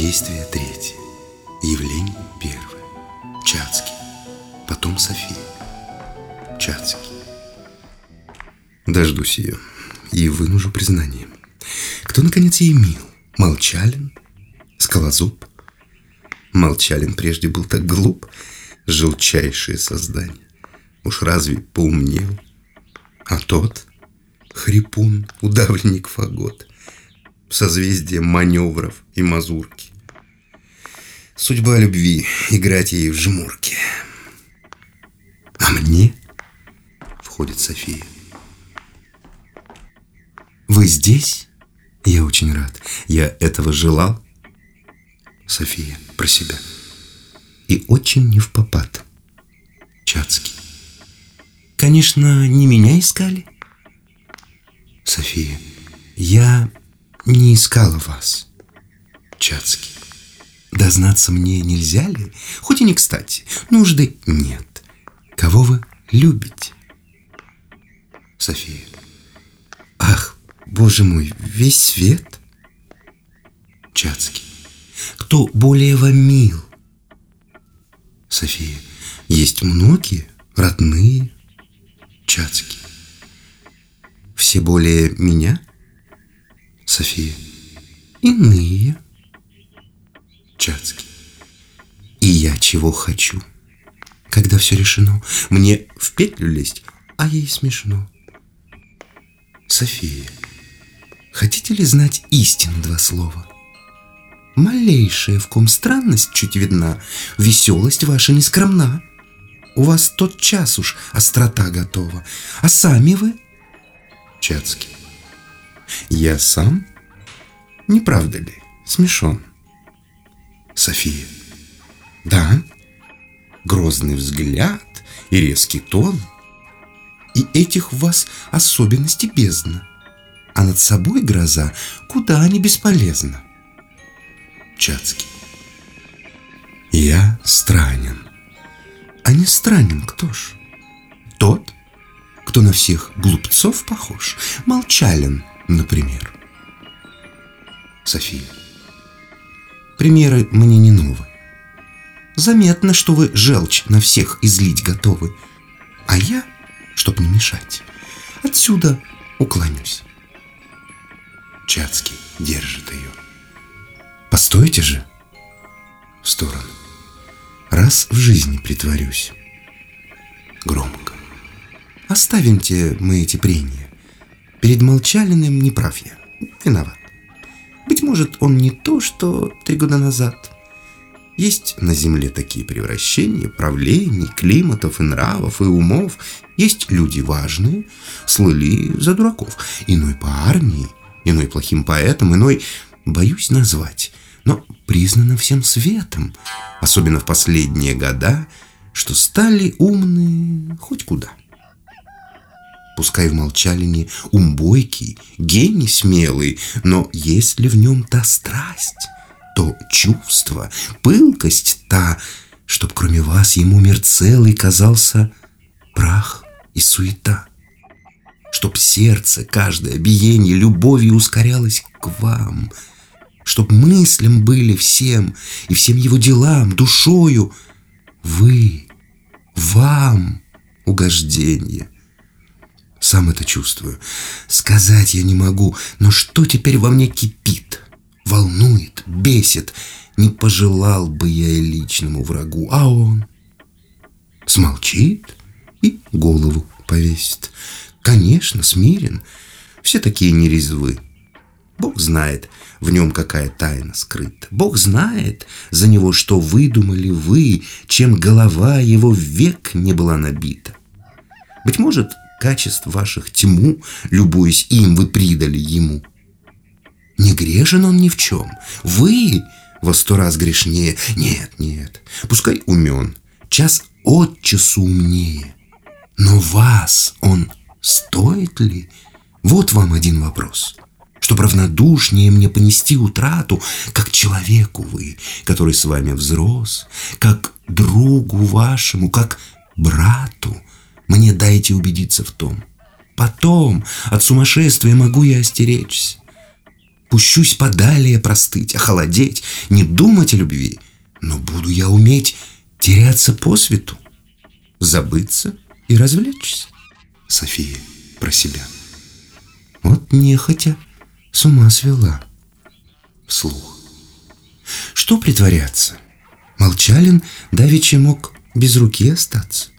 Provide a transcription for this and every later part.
Действие третье. Явление первое. Чацкий. Потом София. Чацкий. Дождусь ее и вынужу признание. Кто, наконец, ей мил? Молчалин? Скалозуб? Молчалин прежде был так глуп, желчайшее создание. Уж разве поумнел? А тот — хрипун, удавленник фагот, созвездие маневров и мазурки. Судьба любви — играть ей в жмурки. А мне входит София. Вы здесь? Я очень рад. Я этого желал. София про себя. И очень не в попад. Чацкий. Конечно, не меня искали. София. Я не искала вас. Чацкий. Дознаться мне нельзя ли? Хоть и не кстати. Нужды нет. Кого вы любите? София. Ах, боже мой, весь свет? Чацкий. Кто более вам мил? София. Есть многие, родные. Чацкий. Все более меня? София. Иные. Чацкий. И я чего хочу? Когда все решено, мне в петлю лезть, а ей смешно. София. Хотите ли знать истину два слова? Малейшая в ком странность чуть видна, Веселость ваша не скромна. У вас тот час уж острота готова, А сами вы? Чацкий. Я сам? Не правда ли? Смешон. София. Да. Грозный взгляд и резкий тон. И этих в вас особенностей бездна. А над собой гроза куда не бесполезна. Чацкий. Я странен. А не странен кто ж? Тот, кто на всех глупцов похож. Молчален, например. София. Примеры мне не новы. Заметно, что вы желчь на всех излить готовы. А я, чтоб не мешать, отсюда уклонюсь. Чацкий держит ее. Постойте же. В сторону. Раз в жизни притворюсь. Громко. Оставимте мы эти прения. Перед Молчалиным не прав я. Виноват. Быть может, он не то, что три года назад. Есть на Земле такие превращения, правлений, климатов и нравов, и умов. Есть люди важные, слыли за дураков. Иной по армии, иной плохим поэтом, иной, боюсь назвать, но признано всем светом, особенно в последние года, что стали умны хоть куда. Пускай в молчалине ум бойкий, гений смелый, но есть ли в нем та страсть, то чувство, пылкость та, чтоб кроме вас ему мир целый казался прах и суета? Чтоб сердце, каждое биение любовью ускорялось к вам — чтоб мыслям были всем и всем его делам, душою. Вы, вам угождение. Сам это чувствую. Сказать я не могу, но что теперь во мне кипит, волнует, бесит, не пожелал бы я и личному врагу, а он смолчит и голову повесит. Конечно, смирен, все такие нерезвы. Бог знает, в нем какая тайна скрыта. Бог знает за него, что выдумали вы, чем голова его век не была набита. Быть может, качеств ваших тьму, любуясь им, вы придали ему. Не грешен он ни в чем. Вы во сто раз грешнее. Нет, нет, пускай умен, час от часу умнее. Но вас он стоит ли? Вот вам один вопрос чтоб равнодушнее мне понести утрату, как человеку вы, который с вами взрос, как другу вашему, как брату. Мне дайте убедиться в том. Потом от сумасшествия могу я остеречься. Пущусь подалее простыть, охолодеть, не думать о любви, но буду я уметь теряться по свету, забыться и развлечься. София про себя. Вот нехотя с ума свела. Вслух. Что притворяться? Молчалин давеча мог без руки остаться.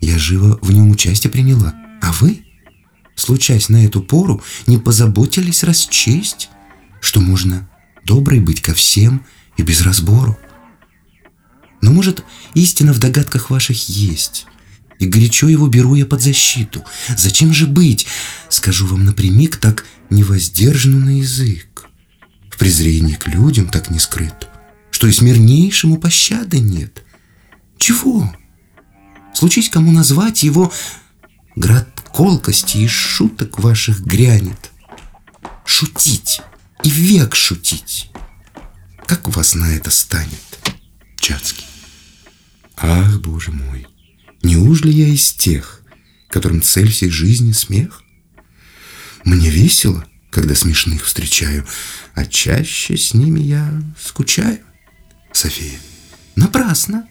Я живо в нем участие приняла. А вы, случаясь на эту пору, не позаботились расчесть, что можно доброй быть ко всем и без разбору. Но, может, истина в догадках ваших есть, и горячо его беру я под защиту. Зачем же быть, скажу вам напрямик, так невоздержанным на язык? В презрении к людям так не скрыто, что и смирнейшему пощады нет. Чего? Случись кому назвать его, град колкости и шуток ваших грянет. Шутить и век шутить. Как вас на это станет, Чацкий? Ах, боже мой, неужели я из тех, которым цель всей жизни смех? Мне весело, когда смешных встречаю, а чаще с ними я скучаю. София, напрасно.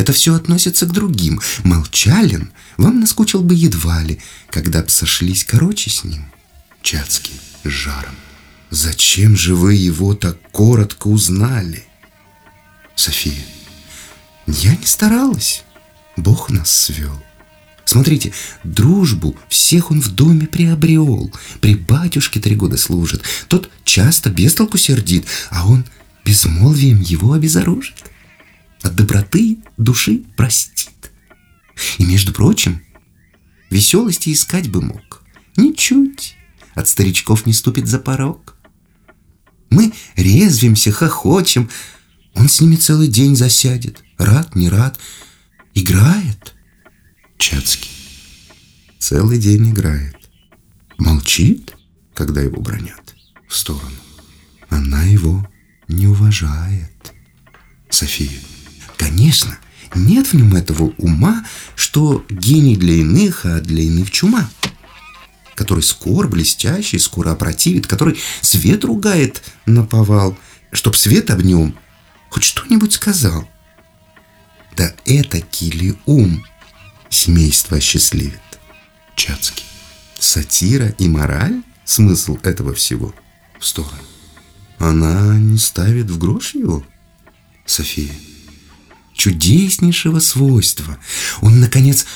Это все относится к другим. Молчалин вам наскучил бы едва ли, когда б сошлись короче с ним. Чацкий с жаром. Зачем же вы его так коротко узнали? София. Я не старалась. Бог нас свел. Смотрите, дружбу всех он в доме приобрел. При батюшке три года служит. Тот часто без толку сердит, а он безмолвием его обезоружит от доброты души простит. И, между прочим, веселости искать бы мог. Ничуть от старичков не ступит за порог. Мы резвимся, хохочем, он с ними целый день засядет, рад, не рад, играет. Чацкий целый день играет, молчит, когда его бронят в сторону. Она его не уважает. София Конечно, нет в нем этого ума, что гений для иных, а для иных чума который скоро блестящий, скоро опротивит, который свет ругает на повал, чтоб свет об нем хоть что-нибудь сказал. Да это кили ум семейство осчастливит. Чацкий. Сатира и мораль – смысл этого всего в сторону. Она не ставит в грош его, София чудеснейшего свойства. Он, наконец,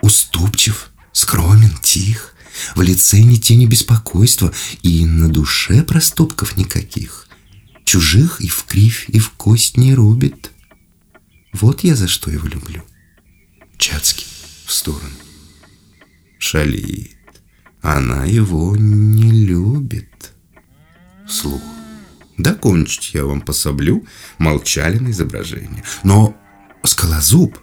уступчив, скромен, тих, в лице ни тени беспокойства и на душе проступков никаких. Чужих и в кривь, и в кость не рубит. Вот я за что его люблю. Чацкий в сторону. Шалит. Она его не любит. Вслух. Докончить я вам пособлю, молчали на изображение. Но Скалозуб,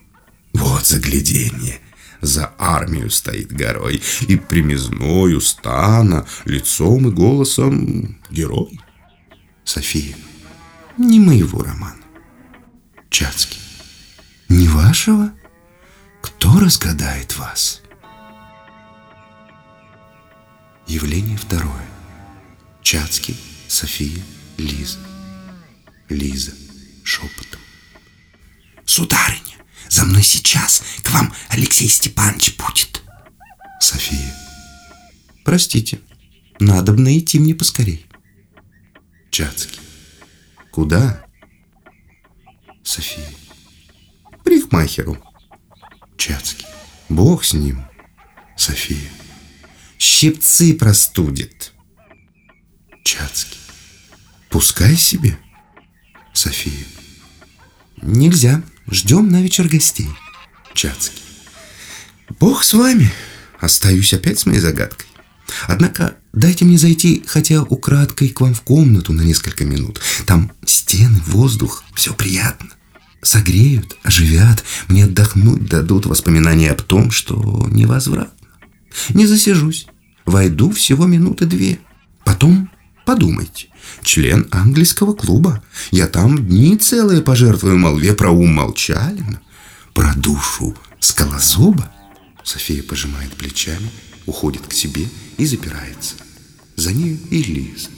вот загляденье, за армию стоит горой, и примезною стана, лицом и голосом герой. София, не моего романа. Чацкий, не вашего? Кто разгадает вас? Явление второе. Чацкий, София, Лиза. Лиза шепотом. Сударыня, за мной сейчас к вам Алексей Степанович будет. София. Простите, надо бы найти мне поскорей. Чацкий. Куда? София. Парикмахеру. Чацкий. Бог с ним. София. Щипцы простудит. Чацкий. Пускай себе. София. Нельзя. Ждем на вечер гостей. Чацкий. Бог с вами. Остаюсь опять с моей загадкой. Однако дайте мне зайти хотя украдкой к вам в комнату на несколько минут. Там стены, воздух, все приятно. Согреют, оживят, мне отдохнуть дадут воспоминания об том, что невозвратно. Не засижусь, войду всего минуты две. Потом Подумайте, член английского клуба. Я там дни целые пожертвую молве про ум Молчалина, про душу Скалозуба. София пожимает плечами, уходит к себе и запирается. За ней и Лиза.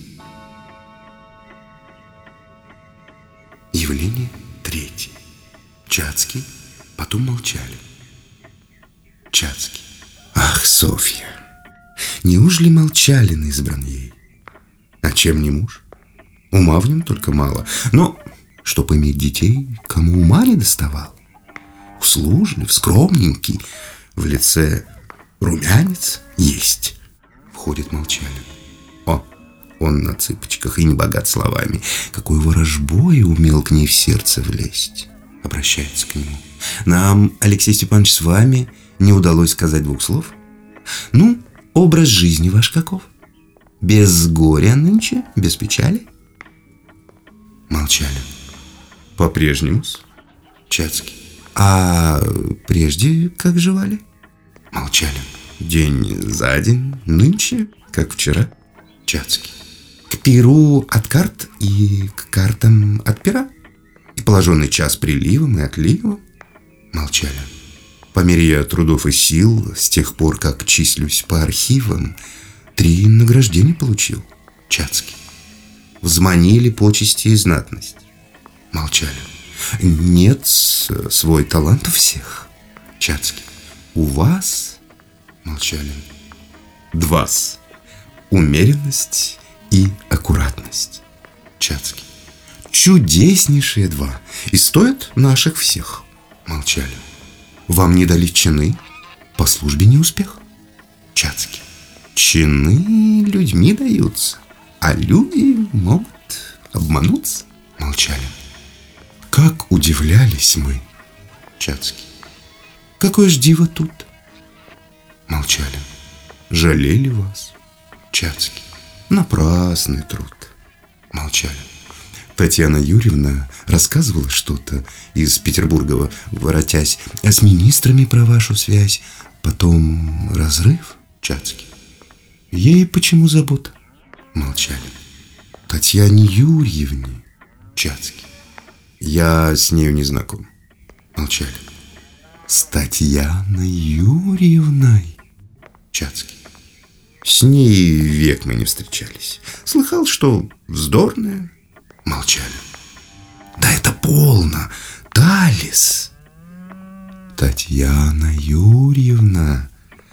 Явление третье. Чацкий, потом молчали. Чацкий. Ах, Софья, неужели молчалин избран ей? А чем не муж? Ума в нем только мало. Но, чтоб иметь детей, кому ума не доставал? Услужлив, скромненький, в лице румянец есть. Входит молчалин. О, он на цыпочках и не богат словами. Какой ворожбой умел к ней в сердце влезть. Обращается к нему. Нам, Алексей Степанович, с вами не удалось сказать двух слов? Ну, образ жизни ваш каков? Без горя нынче, без печали? Молчали. По-прежнему-с. Чацкий. А прежде как жевали? Молчали. День за день, нынче, как вчера. Чацкий. К перу от карт и к картам от пера. И положенный час приливом и отливом. Молчали. По мере трудов и сил, с тех пор, как числюсь по архивам, три награждения получил. Чацкий. Взманили почести и знатность. Молчали. Нет, свой талант у всех. Чацкий. У вас, молчали, двас. Умеренность и аккуратность. Чацкий. Чудеснейшие два. И стоят наших всех. Молчали. Вам не дали чины? По службе не успех? Чацкий. Чины людьми даются, а люди могут обмануться. Молчали. Как удивлялись мы. Чацкий. Какое ж диво тут? Молчали. Жалели вас. Чацкий. Напрасный труд. Молчали. Татьяна Юрьевна рассказывала что-то из Петербурга, воротясь, а с министрами про вашу связь. Потом разрыв, Чацкий. Ей почему забота? Молчали. Татьяне Юрьевне, Чацкий. Я с нею не знаком. Молчали. С Татьяной Юрьевной, Чацкий. С ней век мы не встречались. Слыхал, что вздорная. Молчали. Да это полно. Талис. Татьяна Юрьевна.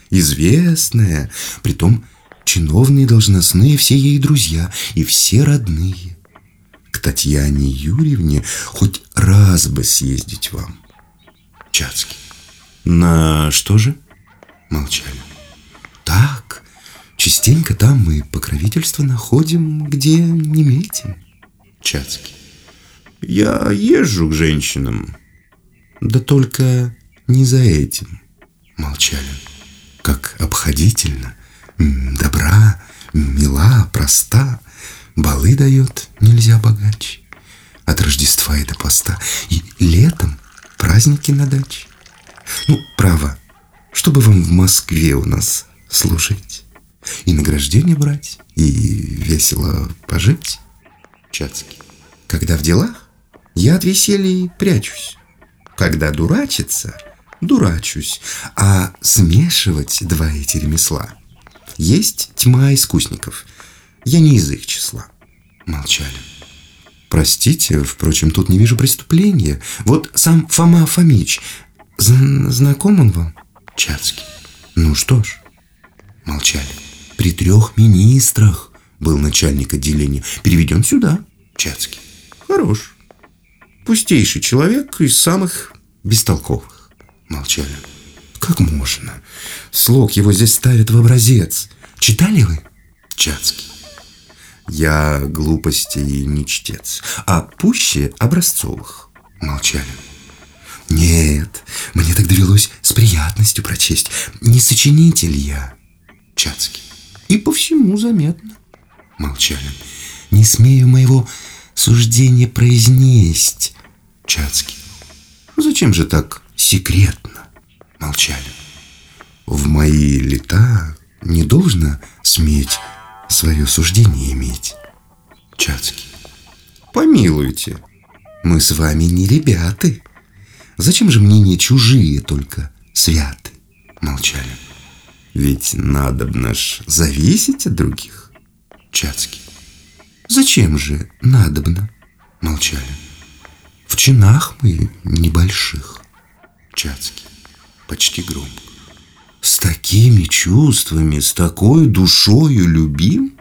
Известная. Притом чиновные должностные все ей друзья и все родные. К Татьяне Юрьевне хоть раз бы съездить вам. Чацкий. На что же? Молчали. Так, частенько там мы покровительство находим, где не метим. Чацкий. Я езжу к женщинам. Да только не за этим. Молчали. Как обходительно, добра, мила, проста. Балы дает нельзя богаче. От Рождества и до поста. И летом праздники на даче. Ну, право, чтобы вам в Москве у нас служить. И награждение брать, и весело пожить. Чацкий. Когда в делах, я от веселья прячусь. Когда дурачиться, дурачусь. А смешивать два эти ремесла. Есть тьма искусников. Я не из их числа. Молчали. Простите, впрочем, тут не вижу преступления. Вот сам Фома Фомич. Знаком он вам? Чацкий. Ну что ж. Молчали. При трех министрах был начальник отделения. Переведен сюда. Чацкий. Хорош. Пустейший человек из самых бестолковых. Молчали. Как можно? Слог его здесь ставят в образец. Читали вы? Чацкий. Я глупостей не чтец, а пуще образцовых. Молчали. Нет, мне так довелось с приятностью прочесть. Не сочинитель я. Чацкий. И по всему заметно. Молчали. Не смею моего суждения произнесть. Чацкий. Зачем же так секретно? Молчали. В мои лета не должно сметь свое суждение иметь. Чацкий. Помилуйте, мы с вами не ребята. Зачем же мнения чужие только святы? Молчали. Ведь надо б наш зависеть от других. Чацкий. Зачем же надобно? Молчали. В чинах мы небольших. Чацкий, почти громко. С такими чувствами, с такой душою любим?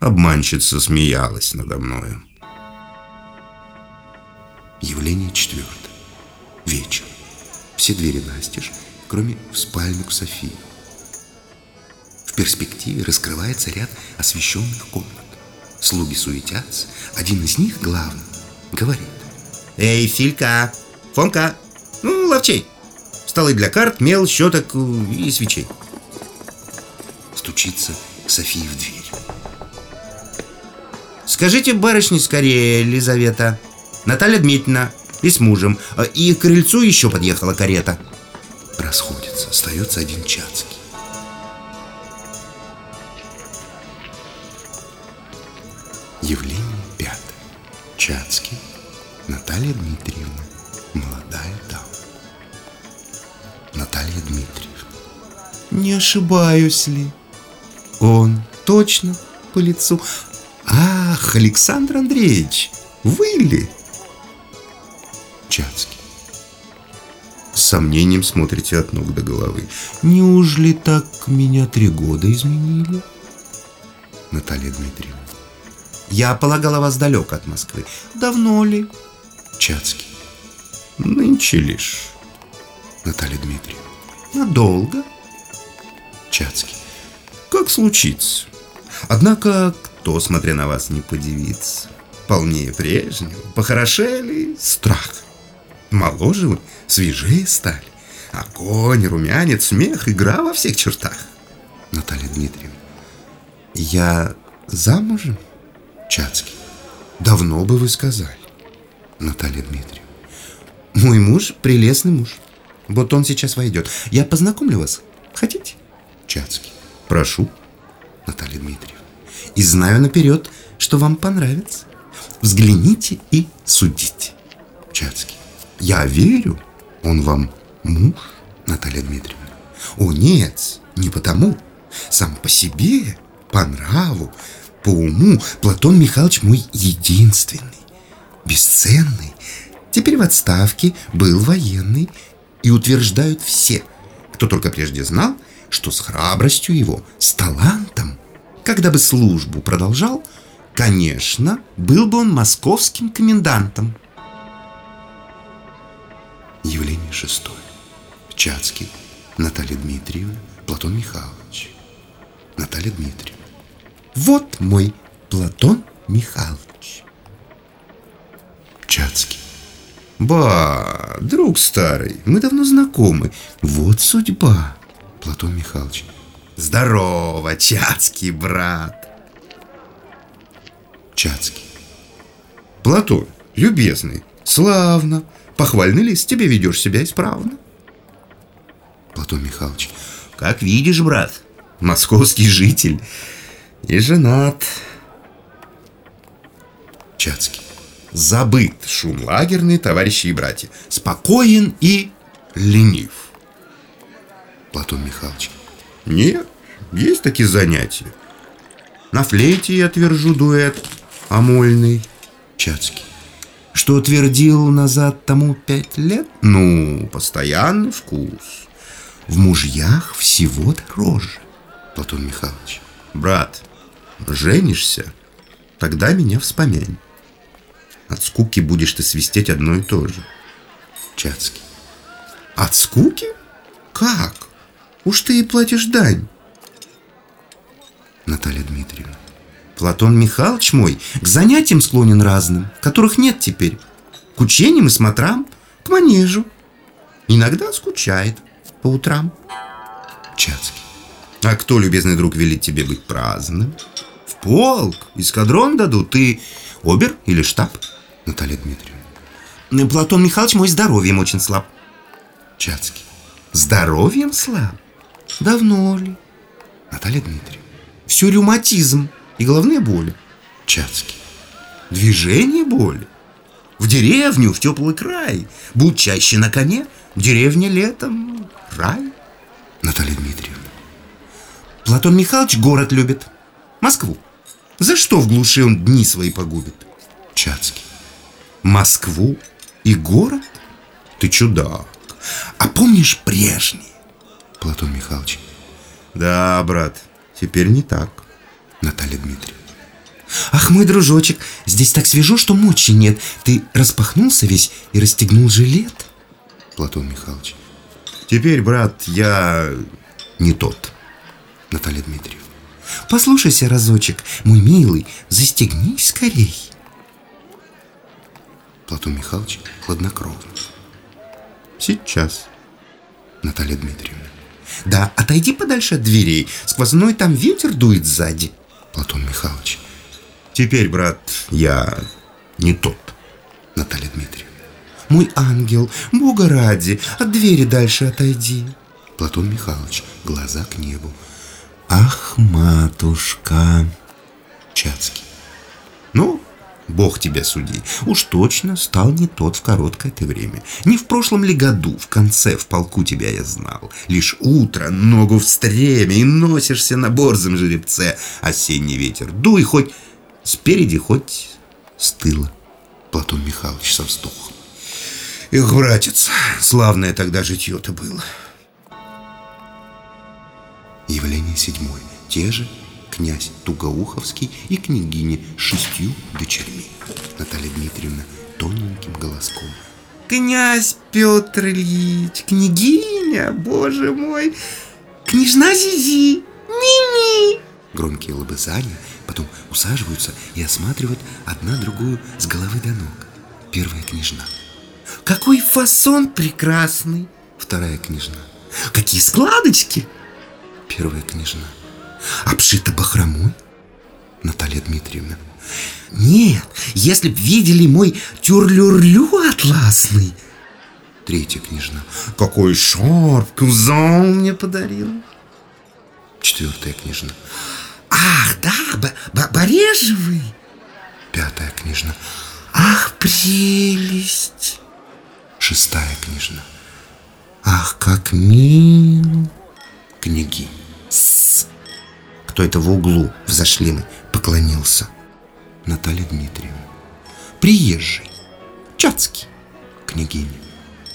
Обманщица смеялась надо мною. Явление четвертое. Вечер. Все двери настежь, кроме в спальню к Софии. В перспективе раскрывается ряд освещенных комнат. Слуги суетятся. Один из них, главный, говорит. Эй, Филька, Фомка, ну, ловчей. Столы для карт, мел, щеток и свечей. Стучится София в дверь. Скажите барышне скорее, Елизавета. Наталья Дмитриевна и с мужем. И к крыльцу еще подъехала карета. Расходится, остается один Чацкий. Явление пятое. Чацкий, Наталья Дмитриевна, Не ошибаюсь ли? Он точно по лицу. Ах, Александр Андреевич, вы ли? Чацкий. С сомнением смотрите от ног до головы. Неужели так меня три года изменили? Наталья Дмитриевна. Я полагала вас далеко от Москвы. Давно ли? Чацкий. Нынче лишь. Наталья Дмитриевна. Надолго? Чацкий. Как случится. Однако, кто, смотря на вас, не подивится? Полнее прежнего, похорошели, страх. Моложе вы, свежее стали. Огонь, румянец, смех, игра во всех чертах. Наталья Дмитриевна. Я замужем? Чацкий. Давно бы вы сказали. Наталья Дмитриевна. Мой муж прелестный муж. Вот он сейчас войдет. Я познакомлю вас. Чацкий. Прошу. Наталья Дмитриевна. И знаю наперед, что вам понравится. Взгляните и судите. Чацкий. Я верю, он вам муж, Наталья Дмитриевна. О, нет, не потому. Сам по себе, по нраву, по уму Платон Михайлович мой единственный, бесценный. Теперь в отставке, был военный. И утверждают все, кто только прежде знал, что с храбростью его, с талантом, когда бы службу продолжал, конечно, был бы он московским комендантом. Явление шестое. Чацкий, Наталья Дмитриевна, Платон Михайлович. Наталья Дмитриевна. Вот мой Платон Михайлович. Чацкий. Ба, друг старый, мы давно знакомы. Вот судьба. Платон Михайлович. Здорово, Чацкий брат. Чацкий. Платон, любезный, славно. Похвальный ли с тебе ведешь себя исправно? Платон Михайлович. Как видишь, брат, московский житель и женат. Чацкий. Забыт шум лагерный, товарищи и братья. Спокоен и ленив. Платон Михайлович. Нет, есть такие занятия. На флейте я отвержу дуэт амольный. Чацкий. Что твердил назад тому пять лет? Ну, постоянный вкус. В мужьях всего дороже. Платон Михайлович. Брат, женишься, тогда меня вспомянь. От скуки будешь ты свистеть одно и то же. Чацкий. От скуки? Как? Уж ты и платишь дань. Наталья Дмитриевна. Платон Михайлович мой к занятиям склонен разным, которых нет теперь. К учениям и смотрам, к манежу. Иногда скучает по утрам. Чацкий. А кто, любезный друг, велит тебе быть праздным? В полк, эскадрон дадут, ты обер или штаб? Наталья Дмитриевна. Платон Михайлович мой здоровьем очень слаб. Чацкий. Здоровьем слаб? Давно ли? Наталья Дмитриевна. Все ревматизм и головные боли. Чацкий. Движение боли. В деревню, в теплый край. Будь чаще на коне. Деревня летом рай. Наталья Дмитриевна. Платон Михайлович город любит. Москву. За что в глуши он дни свои погубит? Чацкий. Москву И город? Ты чудак. А помнишь прежний? Платон Михайлович. Да, брат, теперь не так. Наталья Дмитриевна. Ах, мой дружочек, здесь так свежо, что мочи нет. Ты распахнулся весь и расстегнул жилет? Платон Михайлович. Теперь, брат, я не тот. Наталья Дмитриевна. Послушайся разочек, мой милый, застегнись скорей. Платон Михайлович хладнокровно. Сейчас. Наталья Дмитриевна. Да, отойди подальше от дверей. Сквозной там ветер дует сзади. Платон Михайлович. Теперь, брат, я не тот. Наталья Дмитриевна. Мой ангел, Бога ради, от двери дальше отойди. Платон Михайлович, глаза к небу. Ах, матушка. Чацкий. Ну, Бог тебя суди. Уж точно стал не тот в короткое ты время. Не в прошлом ли году, в конце, в полку тебя я знал. Лишь утро, ногу в стреме, и носишься на борзом жеребце. Осенний ветер, дуй хоть спереди, хоть с тыла. Платон Михайлович со вздохом. Эх, братец, славное тогда житье-то было. Явление седьмое. Те же князь Тугоуховский и княгиня с шестью дочерьми. Наталья Дмитриевна тоненьким голоском. Князь Петр Ильич, княгиня, боже мой, княжна Зизи, Мими. Громкие лобызания, потом усаживаются и осматривают одна другую с головы до ног. Первая княжна. Какой фасон прекрасный. Вторая княжна. Какие складочки. Первая княжна. Обшита бахромой? Наталья Дмитриевна. Нет, если б видели мой тюрлюрлю атласный. Третья княжна. Какой шарф кузон мне подарил. Четвертая княжна. Ах, да, б барежевый. Пятая княжна. Ах, прелесть. Шестая княжна. Ах, как мил. Книги. Кто это в углу в зашлемы поклонился? Наталья Дмитриевна. Приезжий. Чацкий. Княгиня.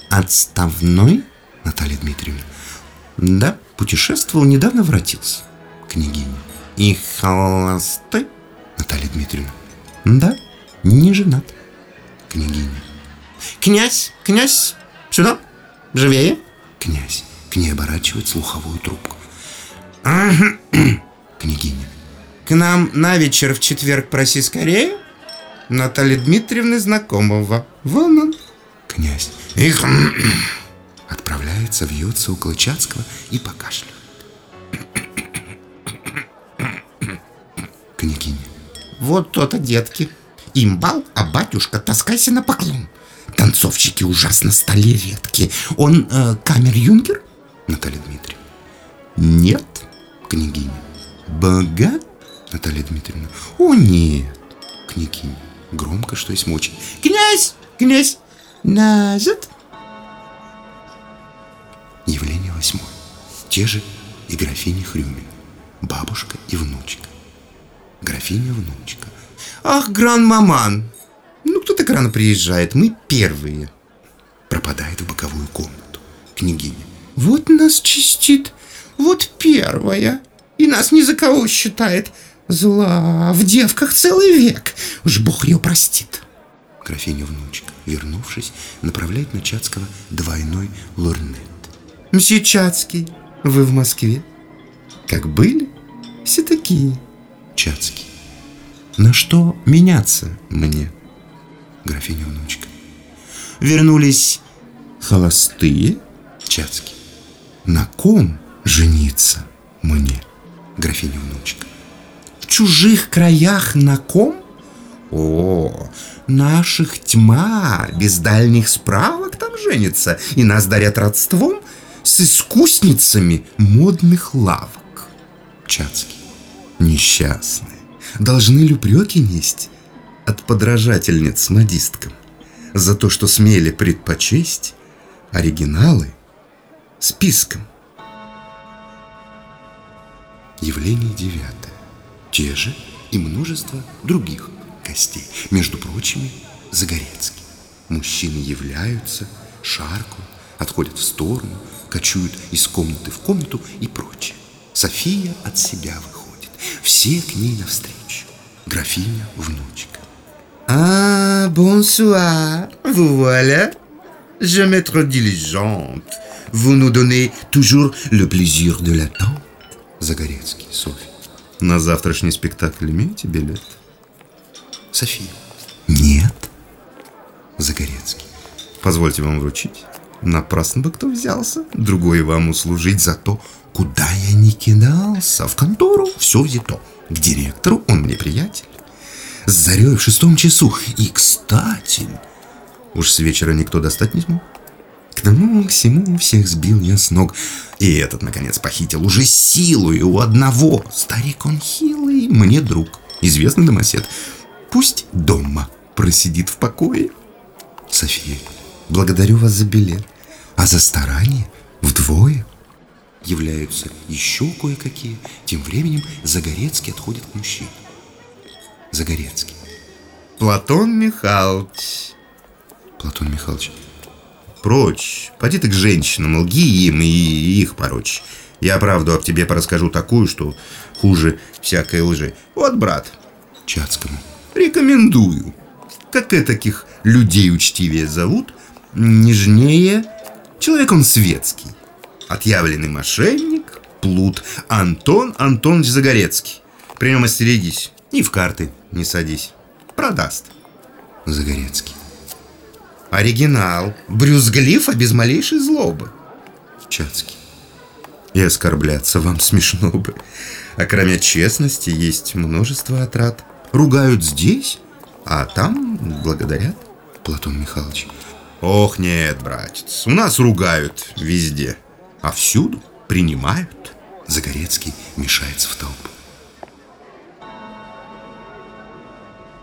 Отставной? Наталья Дмитриевна. Да, путешествовал, недавно воротился. Княгиня. И холостой? Наталья Дмитриевна. Да, не женат. Княгиня. Князь, князь, сюда, живее. Князь. К ней оборачивает слуховую трубку. Княгиня. К нам на вечер в четверг проси скорее. Наталья Дмитриевна знакомого. Вон он. Князь. Их... Отправляется, вьется около Чацкого и покашляет. Княгиня. Вот то-то, детки. Имбал, а батюшка, таскайся на поклон. Танцовщики ужасно стали редки. Он э, камер-юнкер? Наталья Дмитриевна. Нет. Княгиня. Богат? Наталья Дмитриевна. О, нет. Княгиня. Громко, что есть мочи. Князь, князь, назад. Явление восьмое. Те же и графиня Хрюмин. Бабушка и внучка. Графиня внучка. Ах, гран-маман. Ну, кто так рано приезжает? Мы первые. Пропадает в боковую комнату. Княгиня. Вот нас чистит. Вот первая. И нас ни за кого считает. Зла в девках целый век. Уж бог ее простит. Графиня внучка, вернувшись, направляет на Чацкого двойной лорнет. Мсье Чацкий, вы в Москве? Как были, все такие. Чацкий. На что меняться мне? Графиня внучка. Вернулись холостые? Чацкий. На ком жениться мне? Графиня внучка. В чужих краях на ком? О, наших тьма, без дальних справок там женится, и нас дарят родством с искусницами модных лавок. Чацкий. Несчастные. Должны ли упреки несть от подражательниц модисткам за то, что смели предпочесть оригиналы списком? Явление девятое. Те же и множество других гостей. Между прочими, Загорецкий. Мужчины являются, шаркают, отходят в сторону, кочуют из комнаты в комнату и прочее. София от себя выходит. Все к ней навстречу. Графиня, внучка. Bonsoir. Vous voilà. Je trop diligente. Vous nous donnez toujours le plaisir de l'attente. Загорецкий, Софья. На завтрашний спектакль имеете билет? София. Нет. Загорецкий. Позвольте вам вручить. Напрасно бы кто взялся. Другой вам услужить за то, куда я не кидался. В контору все взято. К директору он мне приятель. С зарей в шестом часу. И, кстати, уж с вечера никто достать не смог. Тому, к всему всех сбил я с ног. И этот, наконец, похитил уже силою у одного. Старик он хилый, мне друг. Известный домосед. Пусть дома просидит в покое. София, благодарю вас за билет. А за старание вдвое. Являются еще кое-какие. Тем временем Загорецкий отходит к мужчине. Загорецкий. Платон Михайлович. Платон Михайлович. Прочь. Поди ты к женщинам, лги им и их порочь. Я правду об тебе порасскажу такую, что хуже всякой лжи. Вот, брат. Чацкому. Рекомендую. Как и таких людей учтивее зовут, нежнее. Человек он светский. Отъявленный мошенник, плут Антон Антонович Загорецкий. При нем остерегись. И в карты не садись. Продаст. Загорецкий. Оригинал. Брюзглифа без малейшей злобы. Чацкий. И оскорбляться вам смешно бы. А кроме честности есть множество отрад. Ругают здесь, а там благодарят. Платон Михайлович. Ох, нет, братец, у нас ругают везде, а всюду принимают. Загорецкий мешается в толпу.